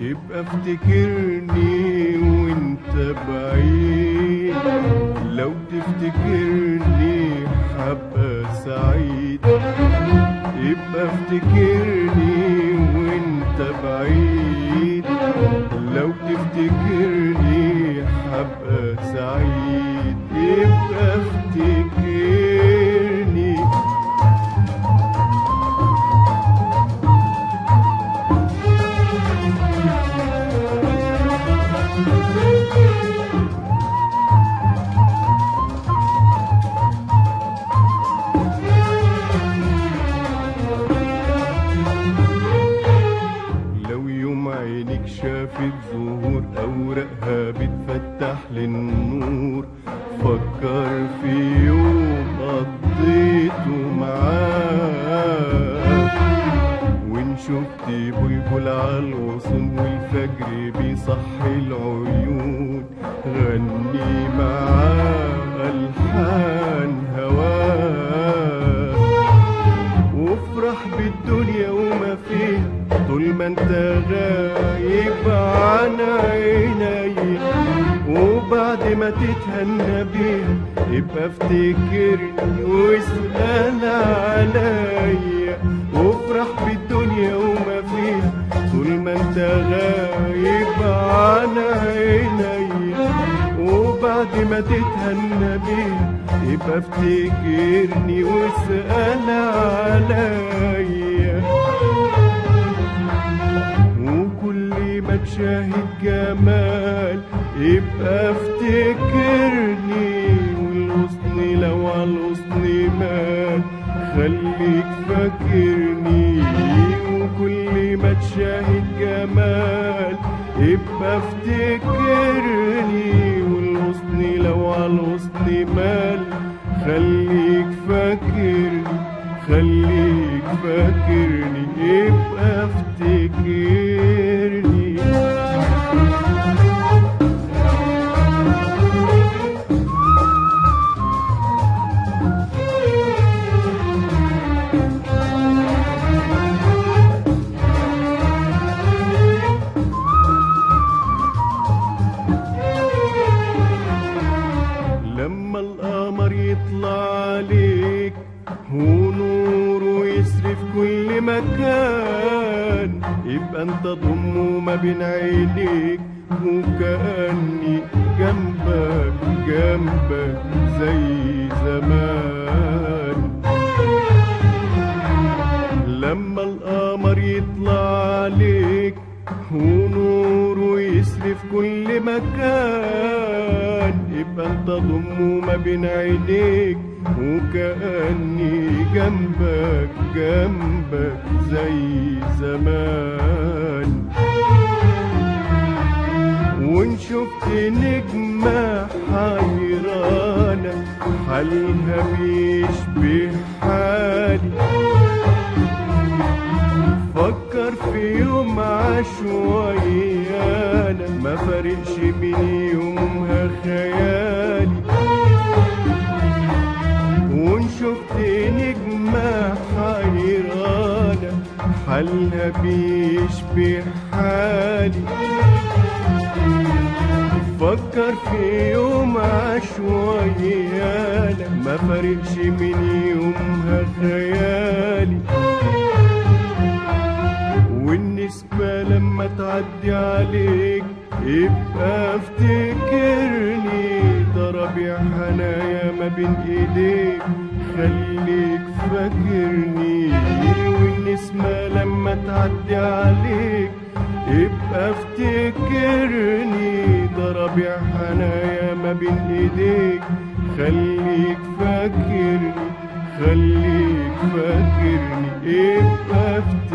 يبقى افتكرني وانت بعيد. لو تفتكرني هبقى سعيد. يبقى افتكرني وانت بعيد. لو تفتكرني أوراقها بتفتح للنور. فكر في يوم قضيته معاك. وإن شفت بلبل عالغصون والفجر بيصحي العيون. غني معاه ألحان هواك. وافرح بالدنيا وما فيها طول ما أنت وبعد ما تتهنى بيها يبقى افتكرني واسأل عليا وافرح بالدنيا وما فيها طول ما انت غايب عن عيني وبعد ما تتهنى بيها يبقى افتكرني واسأل عليا وكل ما تشاهد جمال يبقى افتكرني والغصن لو على الغصن مال خليك فاكرني. وكل ما تشاهد جمال يبقى افتكرني والغصن لو على الغصن مال خليك فاكرني خليك فاكرني. يبقى افتكرني. يطلع عليك ونوره يسري في كل مكان. يبقى انت ضمه ما بين عينيك وكأني جنبك جنبك زي زمان. لما القمر يطلع عليك ونوره يسري في كل مكان. يبقى انت ما بين عينيك وكأني جنبك جنبك زي زمان. وإن شفت نجمة حيرانة حالها بيشبه حالها بيشبه حالي فكر في يوم عشوائيانا ما فرقش من يومها خيالي. والنسبة لما تعدي عليك يبقى افتكرني. ده ربيع حنايا ما بين ايديك. خليك فاكرني. النسمة لما تعدي عليك يبقى افتكرني. ده ربيع حنايا ما بين ايديك. خليك فاكرني خليك فاكرني ابقى افتكرني.